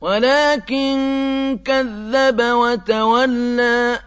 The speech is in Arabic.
وَلَٰكِن كَذَّبَ وَتَوَلَّىٰ